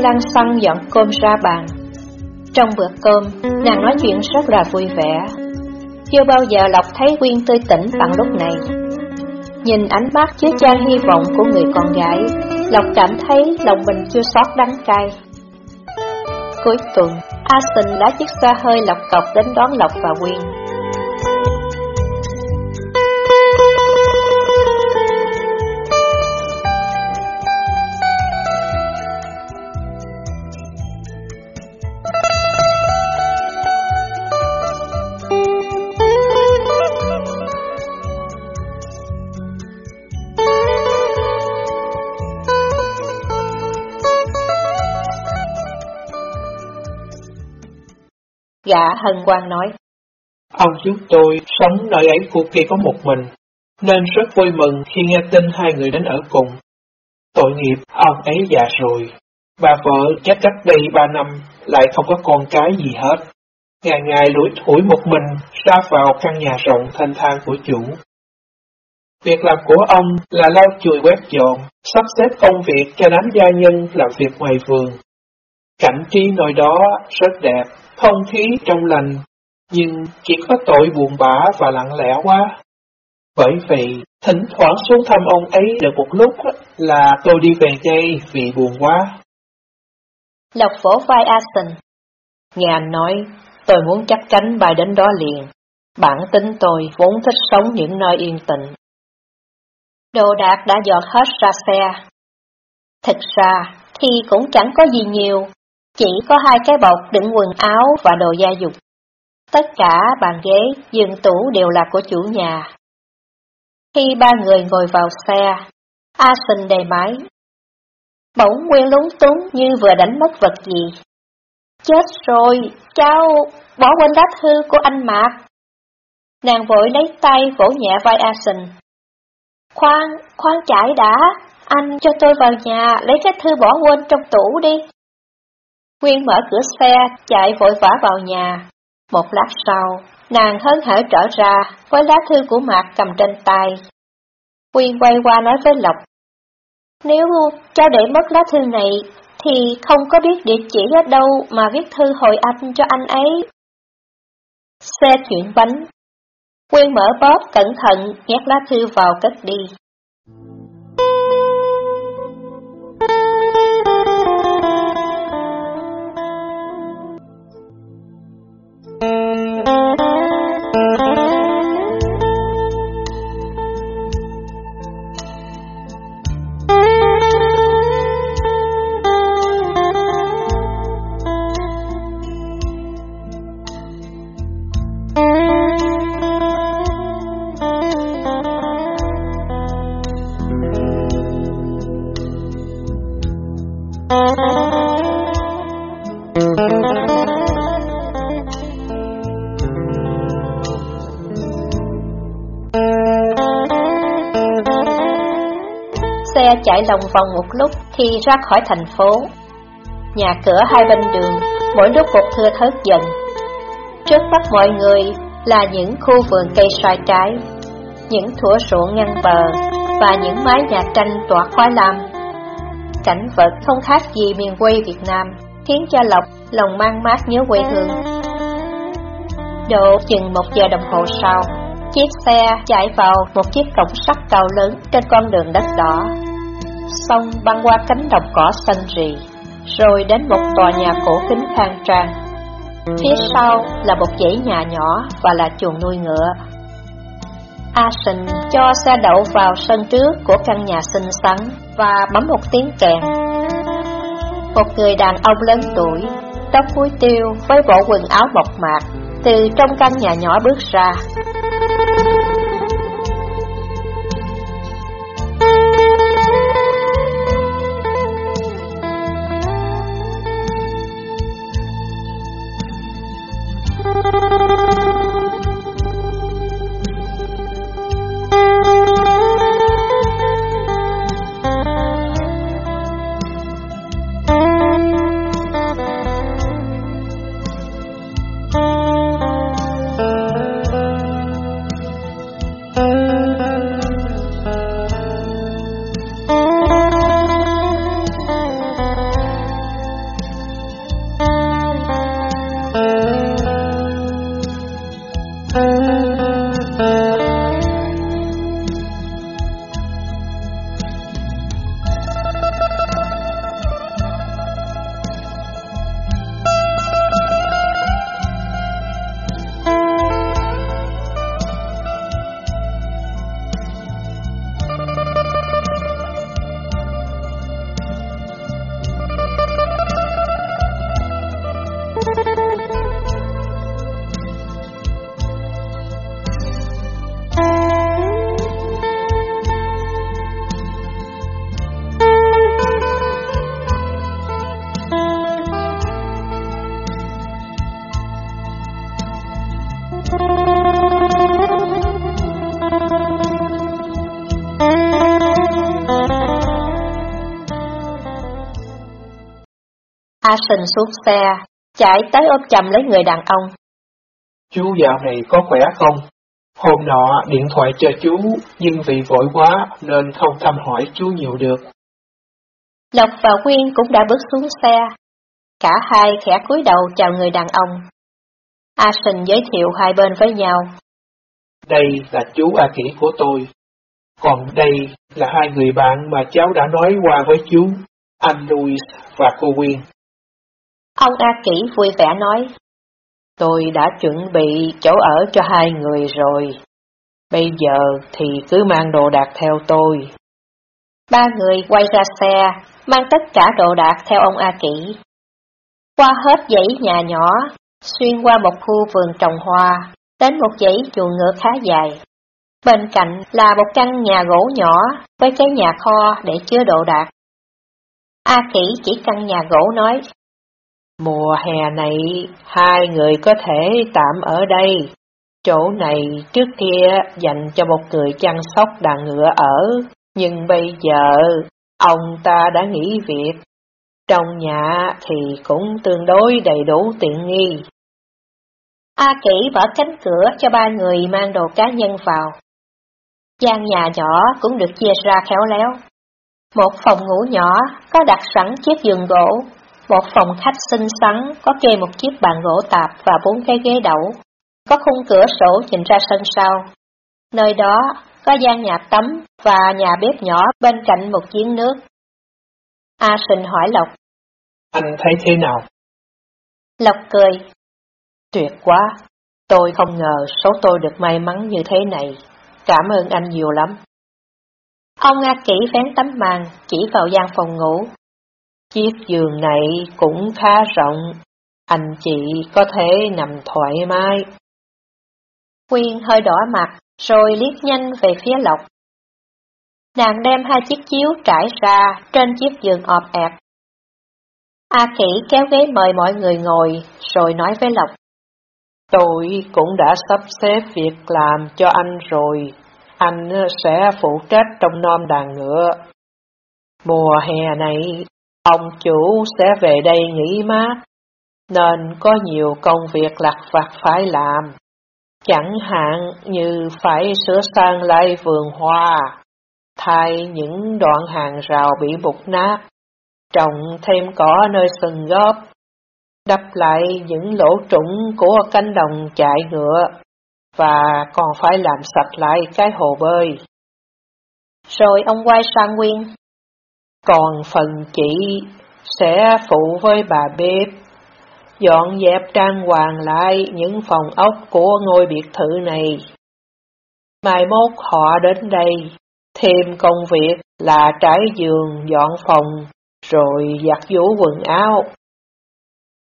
Lăng xăng dọn cơm ra bàn. Trong bữa cơm, nàng nói chuyện rất là vui vẻ. Chưa bao giờ Lộc thấy Quyên tươi tỉnh bằng lúc này. Nhìn ánh mắt chứa chan hy vọng của người con gái, Lộc cảm thấy lòng mình chưa sót đắng cay. Cuối tuần, Asen lái chiếc xe hơi lọc cọc đến đón Lộc và Quyên. Dạ hân quang nói. Ông giúp tôi sống nơi ấy cô kia có một mình, nên rất vui mừng khi nghe tin hai người đến ở cùng. Tội nghiệp, ông ấy già rồi. Bà vợ chết cách đây ba năm, lại không có con cái gì hết. Ngày ngày lủi thủi một mình ra vào căn nhà rộng thanh thang của chủ. Việc làm của ông là lau chùi quét dọn, sắp xếp công việc cho đám gia nhân làm việc ngoài vườn. Cảnh trí nơi đó rất đẹp, không khí trong lành, nhưng chỉ có tội buồn bã và lặng lẽ quá. Bởi vậy, thỉnh thoảng xuống thăm ông ấy được một lúc là tôi đi về đây vì buồn quá. Lộc phổ vai Asen. Nghe anh nói, tôi muốn chắc cánh bài đến đó liền. Bản tính tôi vốn thích sống những nơi yên tĩnh. Đồ đạc đã dọn hết ra xe. Thực ra thì cũng chẳng có gì nhiều, chỉ có hai cái bọc đựng quần áo và đồ gia dụng. Tất cả bàn ghế, giường tủ đều là của chủ nhà. Khi ba người ngồi vào xe, A Sinh đề máy. Bỗng Nguyên lúng túng như vừa đánh mất vật gì. Chết rồi, cháu bỏ quên lá thư của anh Mạc. Nàng vội lấy tay vỗ nhẹ vai A Sinh. Khoan, khoan chạy đã, anh cho tôi vào nhà lấy cái thư bỏ quên trong tủ đi. Nguyên mở cửa xe, chạy vội vã vào nhà. Một lát sau, nàng hớn hở trở ra với lá thư của Mạc cầm trên tay. Nguyên quay qua nói với Lộc. Nếu cha để mất lá thư này, thì không có biết địa chỉ ở đâu mà viết thư hồi âm cho anh ấy. Xe chuyển bánh. Nguyên mở bóp cẩn thận nhét lá thư vào cất đi. Xe chạy lòng vòng một lúc thì ra khỏi thành phố. Nhà cửa hai bên đường, mỗi lúc một thưa thớt dần. Trước mắt mọi người là những khu vườn cây xoài trái, những thủa ruộng ngăn bờ và những mái nhà tranh tỏa khoai lam. Cảnh vật không khác gì miền quê Việt Nam, khiến cho Lộc lòng mang mát nhớ quê hương. Độ chừng một giờ đồng hồ sau, chiếc xe chạy vào một chiếc cổng sắt cao lớn trên con đường đất đỏ. Xong băng qua cánh đồng cỏ xanh rì, rồi đến một tòa nhà cổ kính khang trang. Phía sau là một dãy nhà nhỏ và là chuồng nuôi ngựa. Asen cho xe đậu vào sân trước của căn nhà xinh xắn và bấm một tiếng kèn. Một người đàn ông lớn tuổi, tóc búi tiêu với bộ quần áo mộc mạc, từ trong căn nhà nhỏ bước ra. Asen xuống xe, chạy tới ôm chầm lấy người đàn ông. Chú dạo này có khỏe không? Hôm nọ điện thoại cho chú, nhưng vì vội quá nên không thăm hỏi chú nhiều được. Lộc và Quyên cũng đã bước xuống xe. Cả hai khẽ cúi đầu chào người đàn ông. Asen giới thiệu hai bên với nhau. Đây là chú A Kỷ của tôi. Còn đây là hai người bạn mà cháu đã nói qua với chú, anh Louis và cô Quyên. Ông A Kỷ vui vẻ nói, Tôi đã chuẩn bị chỗ ở cho hai người rồi. Bây giờ thì cứ mang đồ đạc theo tôi. Ba người quay ra xe, mang tất cả đồ đạc theo ông A Kỷ. Qua hết dãy nhà nhỏ, xuyên qua một khu vườn trồng hoa, đến một dãy chuồng ngựa khá dài. Bên cạnh là một căn nhà gỗ nhỏ với cái nhà kho để chứa đồ đạc. A Kỷ chỉ căn nhà gỗ nói, Mùa hè này, hai người có thể tạm ở đây. Chỗ này trước kia dành cho một người chăm sóc đàn ngựa ở, nhưng bây giờ ông ta đã nghỉ việc. Trong nhà thì cũng tương đối đầy đủ tiện nghi. A Kỷ mở cánh cửa cho ba người mang đồ cá nhân vào. gian nhà nhỏ cũng được chia ra khéo léo. Một phòng ngủ nhỏ có đặt sẵn chiếc giường gỗ một phòng khách xinh xắn, có kê một chiếc bàn gỗ tạp và bốn cái ghế đẩu. Có khung cửa sổ nhìn ra sân sau. Nơi đó có gian nhà tắm và nhà bếp nhỏ bên cạnh một giếng nước. A Sinh hỏi Lộc. Anh thấy thế nào? Lộc cười. Tuyệt quá, tôi không ngờ số tôi được may mắn như thế này. Cảm ơn anh nhiều lắm. Ông A Kỷ vén tấm màn, chỉ vào gian phòng ngủ, Chiếc giường này cũng khá rộng, anh chị có thể nằm thoải mái. Quyên hơi đỏ mặt, rồi liếc nhanh về phía Lộc. Nàng đem hai chiếc chiếu trải ra trên chiếc giường ọp ẹp. A Kỷ kéo ghế mời mọi người ngồi, rồi nói với Lộc. Tôi cũng đã sắp xếp việc làm cho anh rồi, anh sẽ phụ trách trong nom đàn ngựa. Mùa hè này Ông chủ sẽ về đây nghỉ mát, nên có nhiều công việc lặt vặt phải làm. Chẳng hạn như phải sửa sang lại vườn hoa, thay những đoạn hàng rào bị bục nát, trồng thêm cỏ nơi sừng góp, đắp lại những lỗ trũng của cánh đồng chạy ngựa, và còn phải làm sạch lại cái hồ bơi. Rồi ông quay sang Nguyên, còn phần chị sẽ phụ với bà bếp, dọn dẹp trang hoàng lại những phòng ốc của ngôi biệt thự này. Mai mốt họ đến đây, thêm công việc là trải giường, dọn phòng, rồi giặt giũ quần áo.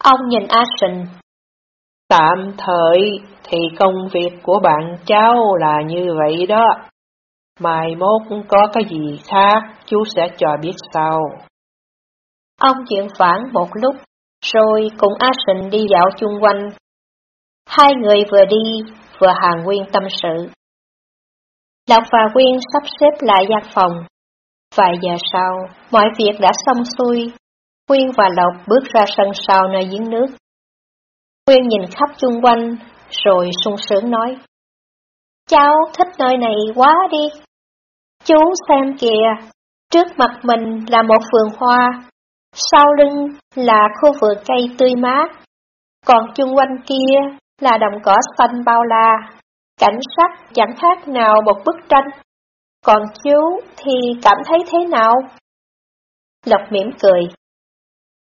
Ông nhìn Ashton. Tạm thời thì công việc của bạn cháu là như vậy đó. Mai mốt có cái gì khác, chú sẽ cho biết sau. Ông chuyện phản một lúc, rồi cùng A Sình đi dạo chung quanh. Hai người vừa đi, vừa hàng Nguyên tâm sự. Lộc và Nguyên sắp xếp lại gian phòng. Vài giờ sau, mọi việc đã xong xuôi. Nguyên và Lộc bước ra sân sau nơi giếng nước. Nguyên nhìn khắp chung quanh, rồi sung sướng nói. Cháu thích nơi này quá đi. Chú xem kìa, trước mặt mình là một vườn hoa, sau lưng là khu vườn cây tươi mát, còn chung quanh kia là đồng cỏ xanh bao la, cảnh sắc chẳng khác nào một bức tranh. Còn chú thì cảm thấy thế nào? Lộc mỉm cười.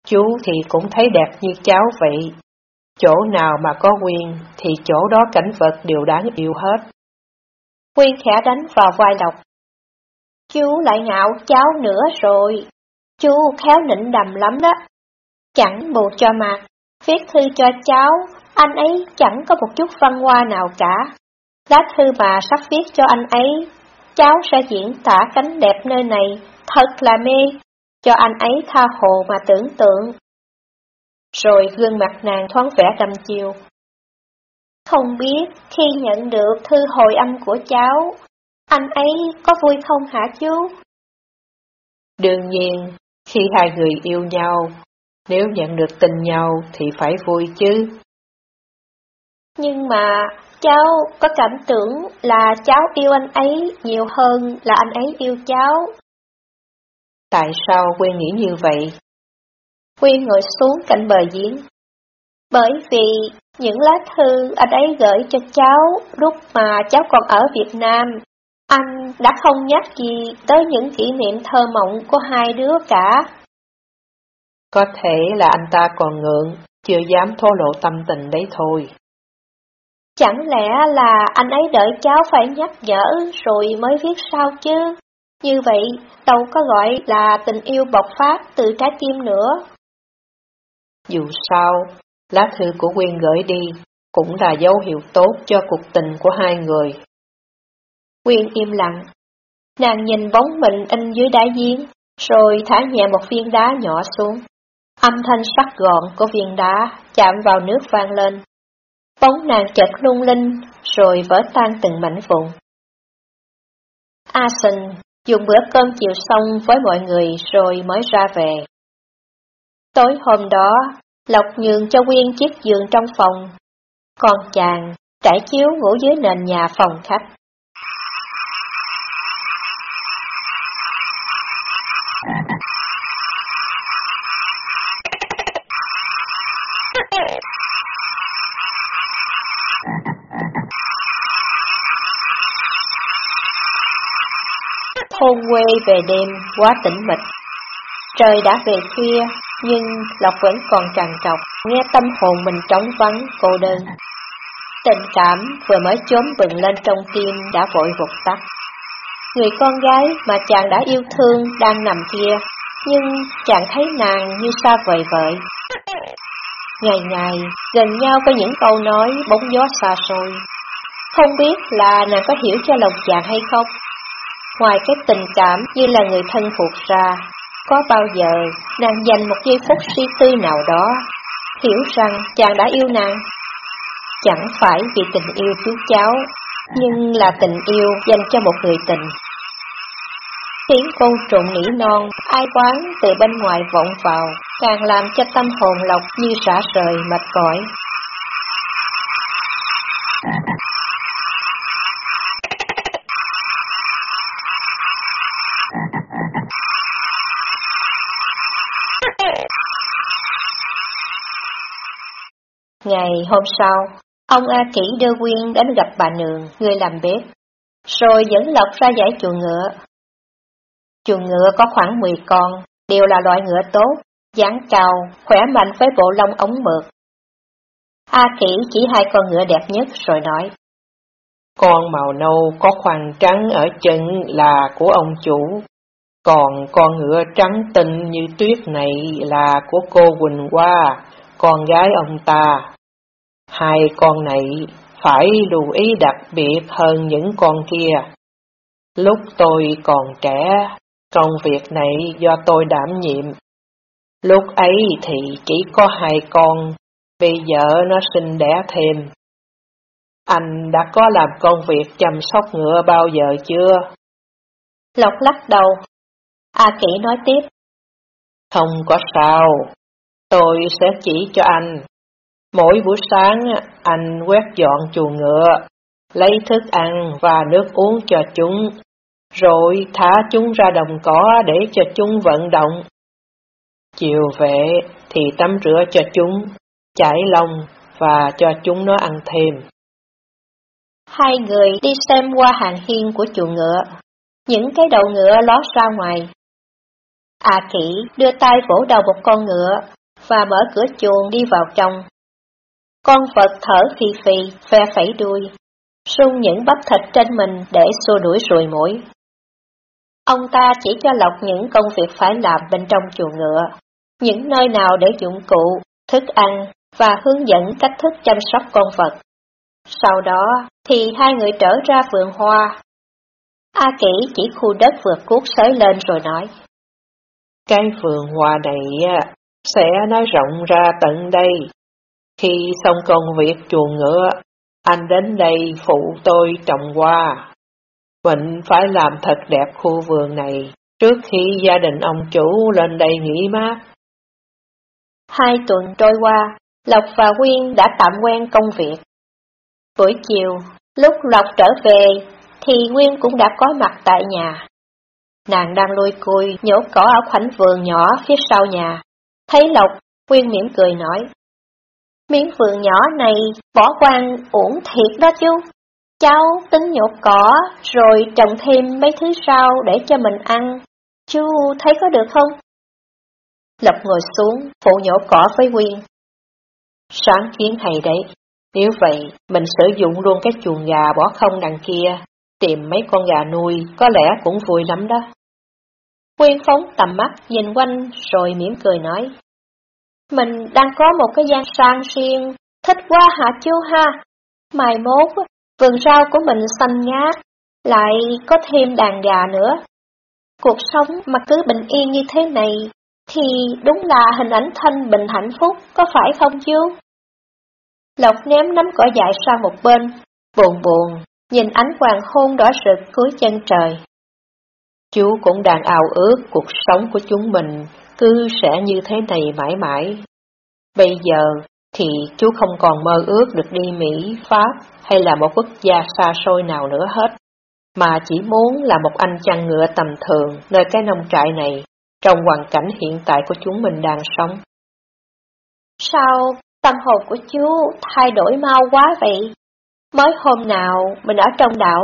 Chú thì cũng thấy đẹp như cháu vậy. Chỗ nào mà có Quyên thì chỗ đó cảnh vật đều đáng yêu hết. Quyên khẽ đánh vào vai Lộc. Chú lại ngạo cháu nữa rồi. Chú khéo nịnh đầm lắm đó. Chẳng bù cho mặt, viết thư cho cháu, anh ấy chẳng có một chút văn hoa nào cả. Lá thư mà sắp viết cho anh ấy, cháu sẽ diễn tả cánh đẹp nơi này, thật là mê, cho anh ấy tha hồ mà tưởng tượng. Rồi gương mặt nàng thoáng vẻ đầm chiều. Không biết khi nhận được thư hồi âm của cháu, anh ấy có vui không hả chú? Đương nhiên, khi hai người yêu nhau, nếu nhận được tình nhau thì phải vui chứ. Nhưng mà cháu có cảm tưởng là cháu yêu anh ấy nhiều hơn là anh ấy yêu cháu. Tại sao Quyên nghĩ như vậy? Quyên ngồi xuống cạnh bờ giếng. Bởi vì những lá thư anh ấy gửi cho cháu lúc mà cháu còn ở Việt Nam, anh đã không nhắc gì tới những kỷ niệm thơ mộng của hai đứa cả. Có thể là anh ta còn ngượng, chưa dám thô lộ tâm tình đấy thôi. Chẳng lẽ là anh ấy đợi cháu phải nhắc nhở rồi mới viết sao chứ? Như vậy đâu có gọi là tình yêu bộc phát từ trái tim nữa. Dù sao, lá thư của Quyên gửi đi cũng là dấu hiệu tốt cho cuộc tình của hai người. Quyên im lặng. Nàng nhìn bóng mình in dưới đá giếng, rồi thả nhẹ một viên đá nhỏ xuống. Âm thanh sắc gọn của viên đá chạm vào nước vang lên. Bóng nàng chợt lung linh, rồi vỡ tan từng mảnh vụn. Asen dùng bữa cơm chiều xong với mọi người rồi mới ra về. Tối hôm đó, Lộc nhường cho Quyên chiếc giường trong phòng, còn chàng trải chiếu ngủ dưới nền nhà phòng khách. Quê về đêm quá tĩnh mịch. Trời đã về khuya, nhưng Lộc vẫn còn tràn trọc, nghe tâm hồn mình trống vắng, cô đơn. Tình cảm vừa mới chốn bừng lên trong tim đã vội vụt tắt. Người con gái mà chàng đã yêu thương đang nằm kia, nhưng chàng thấy nàng như xa vời vợi. Ngày ngày, gần nhau có những câu nói bóng gió xa xôi. Không biết là nàng có hiểu cho lòng chàng hay không? Ngoài cái tình cảm như là người thân thuộc ra, có bao giờ nàng dành một giây phút suy tư nào đó, hiểu rằng chàng đã yêu nàng? Chẳng phải vì tình yêu chú cháu, nhưng là tình yêu dành cho một người tình. Tiếng côn trùng nỉ non, ai quán từ bên ngoài vọng vào, càng làm cho tâm hồn lộc như xả rời mệt cõi. Hôm sau, ông A Kỷ đưa Quyên đến gặp bà Nương, người làm bếp, rồi dẫn Lộc ra giải chuồng ngựa. Chuồng ngựa có khoảng 10 con, đều là loại ngựa tốt, dáng cao, khỏe mạnh với bộ lông ống mượt. A Kỷ chỉ hai con ngựa đẹp nhất rồi nói. Con màu nâu có khoang trắng ở chân là của ông chủ, còn con ngựa trắng tinh như tuyết này là của cô Quỳnh Hoa, con gái ông ta. Hai con này phải lưu ý đặc biệt hơn những con kia. Lúc tôi còn trẻ, công việc này do tôi đảm nhiệm. Lúc ấy thì chỉ có hai con, bây giờ nó sinh đẻ thêm. Anh đã có làm công việc chăm sóc ngựa bao giờ chưa? Lộc lắc đầu. A Kỷ nói tiếp. Không có sao, tôi sẽ chỉ cho anh. Mỗi buổi sáng anh quét dọn chuồng ngựa, lấy thức ăn và nước uống cho chúng, rồi thả chúng ra đồng cỏ để cho chúng vận động. Chiều về thì tắm rửa cho chúng, chải lông và cho chúng nó ăn thêm. Hai người đi xem qua hàng hiên của chuồng ngựa, những cái đầu ngựa ló ra ngoài. A à Kỷ đưa tay vỗ đầu một con ngựa và mở cửa chuồng đi vào trong. Con vật thở phì phì, phe phẩy đuôi, sung những bắp thịt trên mình để xua đuổi ruồi mũi. Ông ta chỉ cho Lộc những công việc phải làm bên trong chuồng ngựa, những nơi nào để dụng cụ, thức ăn và hướng dẫn cách thức chăm sóc con vật. Sau đó thì hai người trở ra vườn hoa. A Kỷ chỉ khu đất vừa cuốc xới lên rồi nói. Cái vườn hoa này sẽ nói rộng ra tận đây. Khi xong công việc chuồng ngựa, anh đến đây phụ tôi trồng hoa. Mình phải làm thật đẹp khu vườn này trước khi gia đình ông chủ lên đây nghỉ mát. Hai tuần trôi qua, Lộc và Quyên đã tạm quen công việc. Buổi chiều, lúc Lộc trở về, thì Nguyên cũng đã có mặt tại nhà. Nàng đang lôi cùi nhổ cỏ ở khoảnh vườn nhỏ phía sau nhà. Thấy Lộc, Nguyên mỉm cười nói. Miếng vườn nhỏ này bỏ quan uổng thiệt đó chú. Cháu tính nhổ cỏ rồi trồng thêm mấy thứ rau để cho mình ăn. Chú thấy có được không? Lộc ngồi xuống, phụ nhổ cỏ với Quyên. Sáng kiến hay đấy. Nếu vậy, mình sử dụng luôn cái chuồng gà bỏ không đằng kia, tìm mấy con gà nuôi, có lẽ cũng vui lắm đó. Quyên phóng tầm mắt nhìn quanh rồi mỉm cười nói. Mình đang có một cái gian sang riêng, thích quá hả chú ha? Mai mốt, vườn rau của mình xanh ngát, lại có thêm đàn gà nữa. Cuộc sống mà cứ bình yên như thế này, thì đúng là hình ảnh thanh bình hạnh phúc, có phải không chú? Lộc ném nắm cỏ dại sang một bên, buồn buồn, nhìn ánh hoàng hôn đỏ rực cuối chân trời. Chú cũng đang ảo ước cuộc sống của chúng mình cứ sẽ như thế này mãi mãi. Bây giờ thì chú không còn mơ ước được đi Mỹ, Pháp hay là một quốc gia xa xôi nào nữa hết, mà chỉ muốn là một anh chăn ngựa tầm thường nơi cái nông trại này, trong hoàn cảnh hiện tại của chúng mình đang sống. Sao tâm hồn của chú thay đổi mau quá vậy? Mới hôm nào mình ở trong đảo,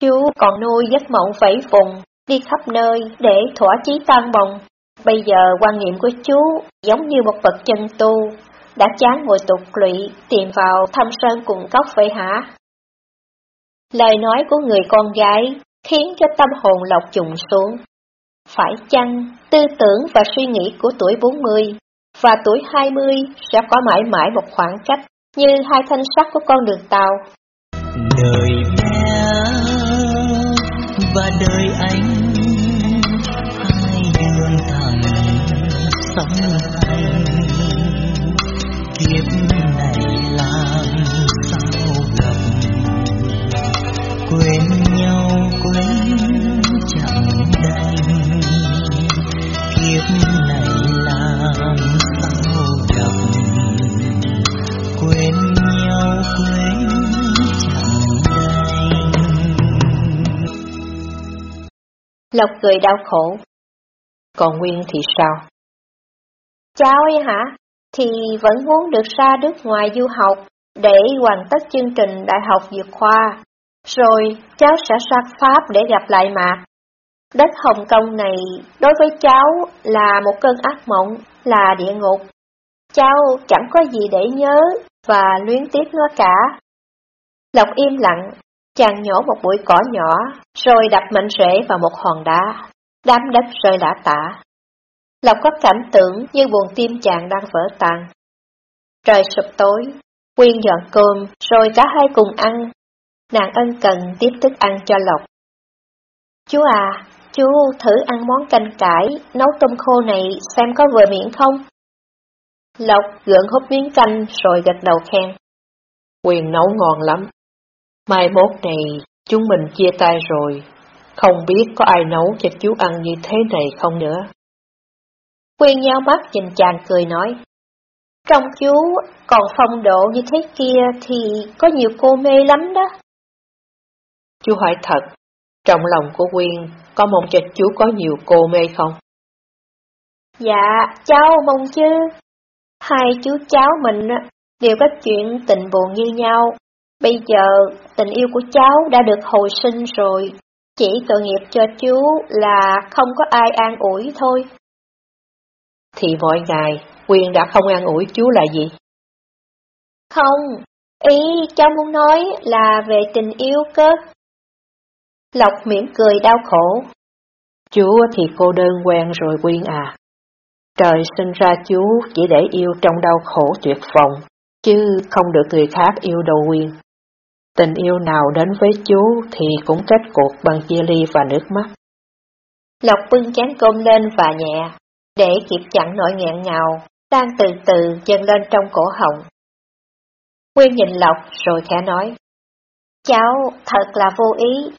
chú còn nuôi giấc mộng vẫy vùng, đi khắp nơi để thỏa chí tan bồng. Bây giờ quan niệm của chú giống như một bậc chân tu, đã chán ngồi tục lụy tìm vào thăm sơn cùng cốc vậy hả? Lời nói của người con gái khiến cho tâm hồn lộc trùng xuống. Phải chăng tư tưởng và suy nghĩ của tuổi 40 và tuổi 20 sẽ có mãi mãi một khoảng cách như hai thanh sắt của con đường tàu? Đời mẹ và đời anh sống anh kiếp này làm sao gặp quên nhau, quên chẳng đành kiếp này làm sao gặp quên nhau, quên chẳng đành Lộc cười đau khổ. Còn Nguyên thì sao? Cháu ấy hả? Thì vẫn muốn được ra nước ngoài du học để hoàn tất chương trình đại học dược khoa. Rồi cháu sẽ sang Pháp để gặp lại Mạc. Đất Hồng Kông này đối với cháu là một cơn ác mộng, là địa ngục. Cháu chẳng có gì để nhớ và luyến tiếc nó cả. Lộc im lặng, chàng nhổ một bụi cỏ nhỏ, rồi đập mạnh rễ vào một hòn đá. Đám đất rơi lã tả. Lộc có cảm tưởng như buồn tim chàng đang vỡ tan. Trời sụp tối, Quyên dọn cơm, rồi cả hai cùng ăn. Nàng ân cần tiếp thức ăn cho Lộc. Chú à, chú thử ăn món canh cải, nấu tôm khô này xem có vừa miệng không? Lộc gượng hút miếng canh rồi gật đầu khen. Quyền nấu ngon lắm. Mai mốt này chúng mình chia tay rồi, không biết có ai nấu cho chú ăn như thế này không nữa. Quyên nhau mắt nhìn chàng cười nói. Trong chú còn phong độ như thế kia thì có nhiều cô mê lắm đó. Chú hỏi thật, trong lòng của Quyên có mong cho chú có nhiều cô mê không? Dạ, cháu mong chứ. Hai chú cháu mình đều có chuyện tình buồn như nhau. Bây giờ tình yêu của cháu đã được hồi sinh rồi. Chỉ tội nghiệp cho chú là không có ai an ủi thôi. Thì mỗi ngày, Quyên đã không an ủi chú là gì? Không, ý cháu muốn nói là về tình yêu cơ. Lộc mỉm cười đau khổ. Chú thì cô đơn quen rồi Quyên à. Trời sinh ra chú chỉ để yêu trong đau khổ tuyệt vọng, chứ không được người khác yêu đâu Quyên. Tình yêu nào đến với chú thì cũng kết cuộc bằng chia ly và nước mắt. Lộc bưng chén cơm lên và nhẹ, để kịp chặn nỗi nghẹn ngào, đang từ từ dâng lên trong cổ họng. Quyên nhìn Lộc rồi khẽ nói, Cháu thật là vô ý,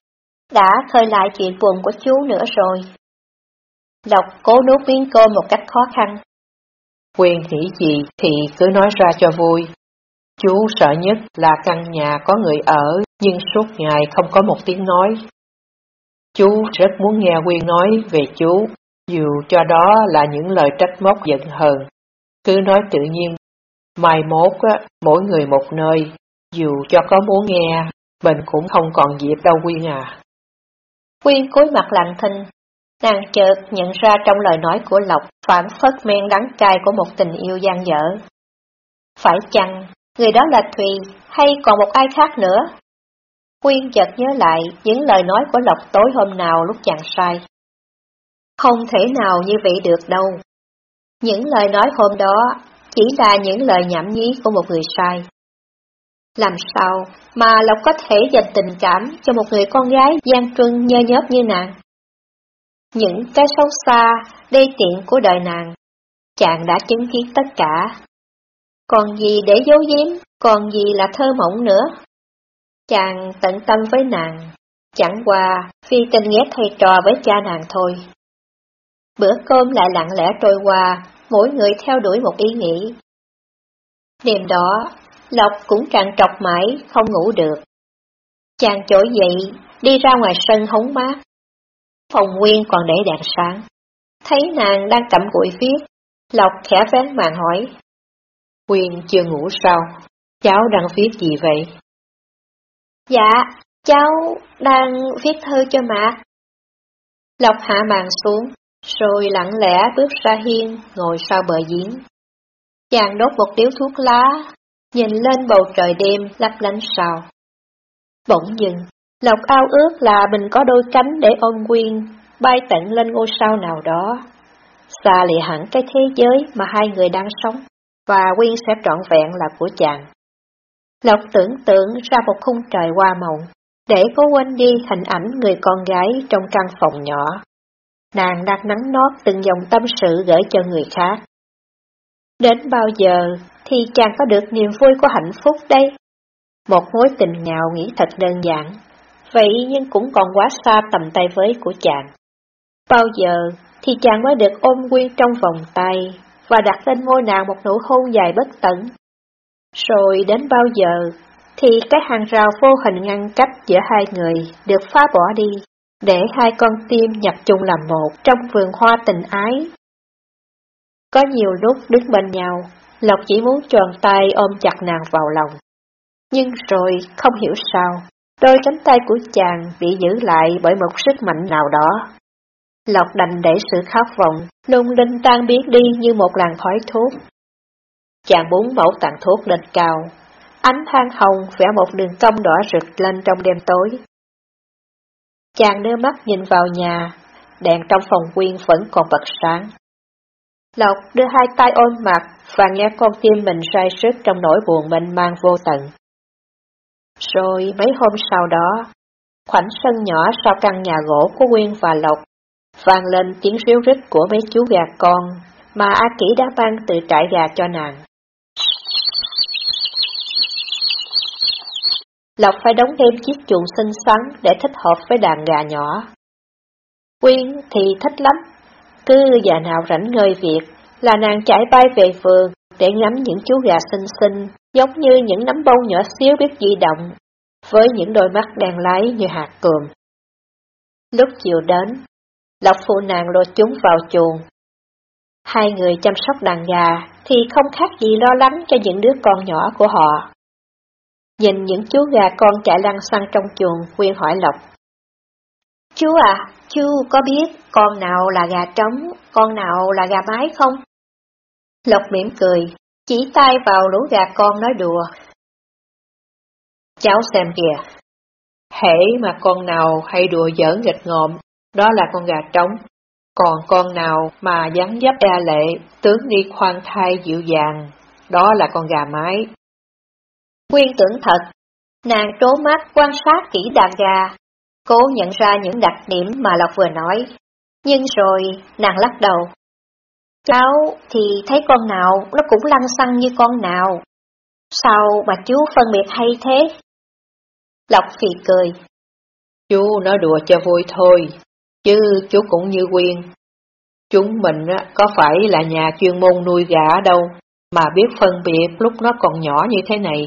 đã khơi lại chuyện buồn của chú nữa rồi. Lộc cố nuốt miếng cơm một cách khó khăn. Quyền nghĩ gì thì cứ nói ra cho vui. Chú sợ nhất là căn nhà có người ở nhưng suốt ngày không có một tiếng nói. Chú rất muốn nghe Quyên nói về chú, dù cho đó là những lời trách móc giận hờn. Cứ nói tự nhiên, mai mốt á, mỗi người một nơi, dù cho có muốn nghe, mình cũng không còn dịp đâu Quyên à. Quyên cúi mặt lặng thinh, nàng chợt nhận ra trong lời nói của Lộc phản phất men đắng cay của một tình yêu gian dở. Phải chăng, người đó là Thùy hay còn một ai khác nữa? Quyên chợt nhớ lại những lời nói của Lộc tối hôm nào lúc chàng sai. Không thể nào như vậy được đâu. Những lời nói hôm đó chỉ là những lời nhảm nhí của một người sai. Làm sao mà Lộc có thể dành tình cảm cho một người con gái gian truân nhơ nhớp như nàng? Những cái xấu xa, đê tiện của đời nàng, chàng đã chứng kiến tất cả. Còn gì để giấu giếm, còn gì là thơ mộng nữa? Chàng tận tâm với nàng, chẳng qua vì tình ghét thầy trò với cha nàng thôi. Bữa cơm lại lặng lẽ trôi qua, mỗi người theo đuổi một ý nghĩ. Đêm đó, Lộc cũng tràn trọc mãi, không ngủ được. Chàng trỗi dậy, đi ra ngoài sân hóng mát. Phòng nguyên còn để đèn sáng. Thấy nàng đang cẩm cụi viết, Lộc khẽ vén màn hỏi. Nguyên chưa ngủ sao? Cháu đang viết gì vậy? Dạ, cháu đang viết thơ cho mạc. Lộc hạ màn xuống, rồi lặng lẽ bước ra hiên, ngồi sau bờ giếng. Chàng đốt một điếu thuốc lá, nhìn lên bầu trời đêm lấp lánh sao. Bỗng dừng, Lộc ao ước là mình có đôi cánh để ôn Quyên, bay tận lên ngôi sao nào đó. Xa lìa hẳn cái thế giới mà hai người đang sống, và Quyên sẽ trọn vẹn là của chàng. Lộc tưởng tượng ra một khung trời hoa mộng, để cố quên đi hình ảnh người con gái trong căn phòng nhỏ. Nàng đang nắng nót từng dòng tâm sự gửi cho người khác. Đến bao giờ thì chàng có được niềm vui của hạnh phúc đây? Một mối tình nhạo nghĩ thật đơn giản, vậy nhưng cũng còn quá xa tầm tay với của chàng. Bao giờ thì chàng mới được ôm quyên trong vòng tay và đặt lên môi nàng một nụ hôn dài bất tận. Rồi đến bao giờ thì cái hàng rào vô hình ngăn cách giữa hai người được phá bỏ đi, để hai con tim nhập chung làm một trong vườn hoa tình ái. Có nhiều lúc đứng bên nhau, Lộc chỉ muốn tròn tay ôm chặt nàng vào lòng. Nhưng rồi không hiểu sao, đôi cánh tay của chàng bị giữ lại bởi một sức mạnh nào đó. Lộc đành để sự khát vọng, lung linh tan biến đi như một làn khói thuốc. Chàng bốn mẫu tặng thuốc lên cao, ánh than hồng vẽ một đường cong đỏ rực lên trong đêm tối. Chàng đưa mắt nhìn vào nhà, đèn trong phòng quyên vẫn còn bật sáng. Lộc đưa hai tay ôm mặt và nghe con tim mình say sức trong nỗi buồn mênh mang vô tận. Rồi mấy hôm sau đó, khoảnh sân nhỏ sau căn nhà gỗ của Nguyên và Lộc, vang lên tiếng ríu rít của mấy chú gà con mà A Kỷ đã mang từ trại gà cho nàng. Lộc phải đóng thêm chiếc chuồng xinh xắn để thích hợp với đàn gà nhỏ. Quyên thì thích lắm, cứ già nào rảnh ngơi việc là nàng chạy bay về vườn để ngắm những chú gà xinh xinh, giống như những nắm bông nhỏ xíu biết di động, với những đôi mắt đen láy như hạt cườm. Lúc chiều đến, Lộc phụ nàng lôi chúng vào chuồng. Hai người chăm sóc đàn gà thì không khác gì lo lắng cho những đứa con nhỏ của họ. Nhìn những chú gà con chạy lăn xăng trong chuồng, Quyên hỏi Lộc. Chú à, chú có biết con nào là gà trống, con nào là gà mái không? Lộc mỉm cười, chỉ tay vào lũ gà con nói đùa. Cháu xem kìa, hễ mà con nào hay đùa giỡn nghịch ngộm, đó là con gà trống. Còn con nào mà dáng dấp e lệ, tướng đi khoan thai dịu dàng, đó là con gà mái. Quyên tưởng thật, nàng trố mắt quan sát kỹ đàn gà, cố nhận ra những đặc điểm mà Lộc vừa nói. Nhưng rồi, nàng lắc đầu. Cháu thì thấy con nào nó cũng lăn xăng như con nào. Sao mà chú phân biệt hay thế? Lộc phì cười. Chú nói đùa cho vui thôi, chứ chú cũng như Quyên. Chúng mình có phải là nhà chuyên môn nuôi gà đâu, mà biết phân biệt lúc nó còn nhỏ như thế này.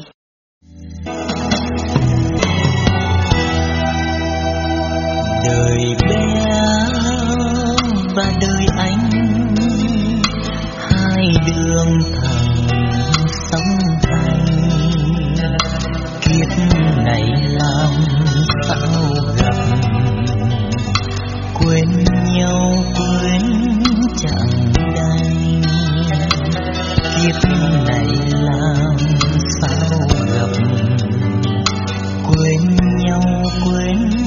Đời bé và đời anh. Hai đường thẳng sống tay. Kiếp này làm sao gặp? Quên nhau, quên chẳng đành. Kiếp này làm sao gặp? Quên nhau, quên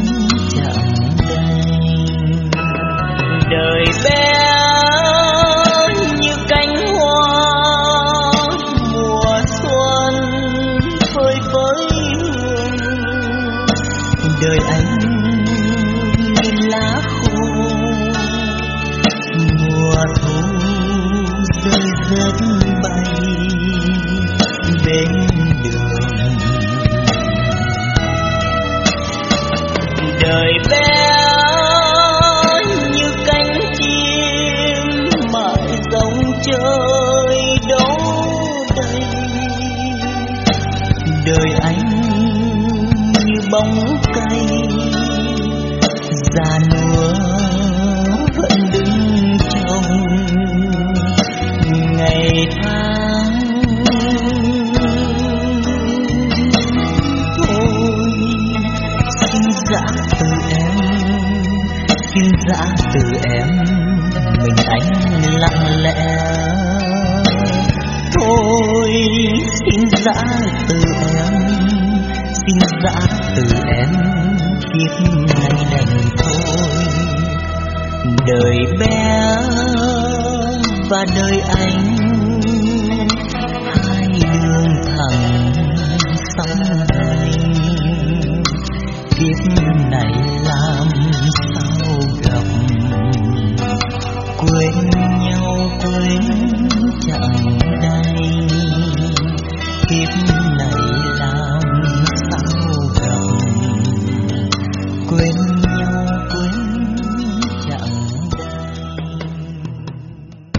từ em, mình anh lặng lẽ. Thôi, xin giã từ em, xin giã từ em, kiếp này đành thôi. Đời bé và đời anh, hai đường thẳng sóng đời. Kiếp này là